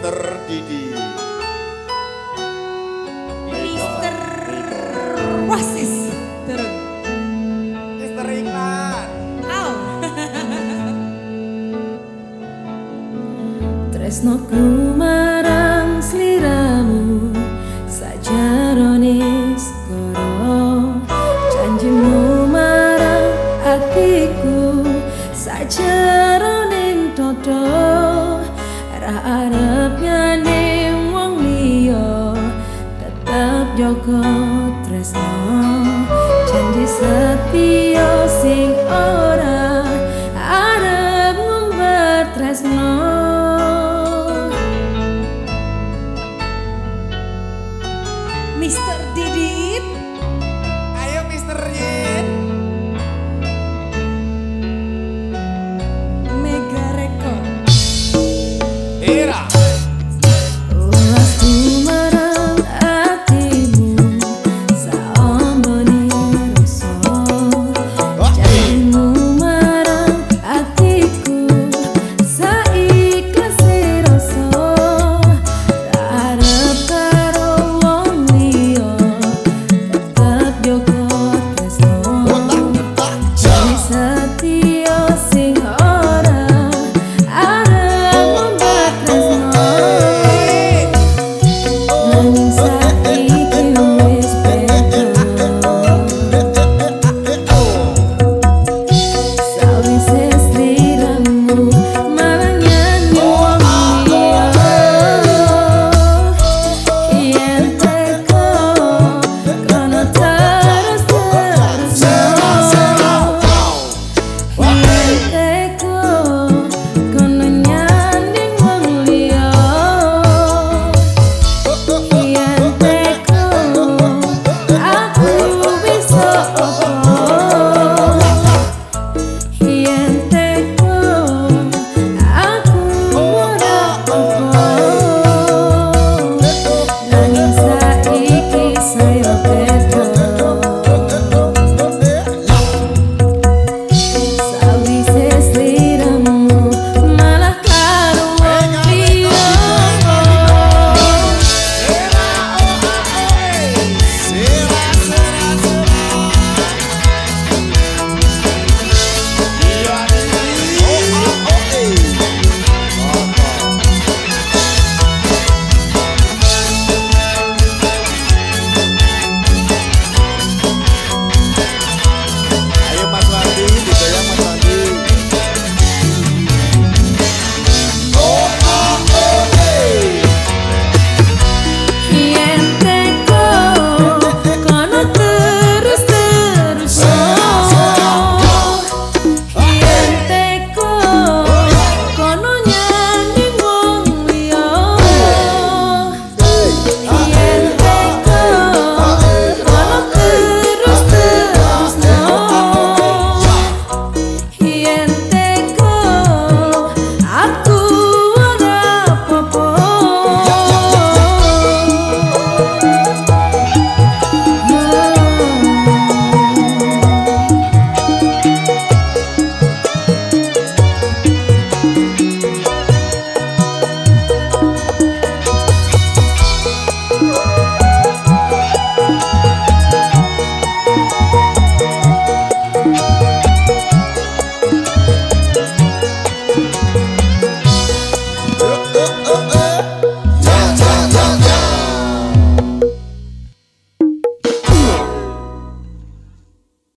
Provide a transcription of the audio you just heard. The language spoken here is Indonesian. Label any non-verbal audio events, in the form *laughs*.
Mister Didi Mister Wasis turun. Mister Iklan. Au. *laughs* Tresnoku marang sliramu sajaronis koro. Janjimu marang atiku sajaroning toto Arepnya ning wong liya. Tetep jaga tresno. Janji setia sing ora arep ngumbar tresno. Mister Didit. Ayo Mister Ye oh, oh, oh.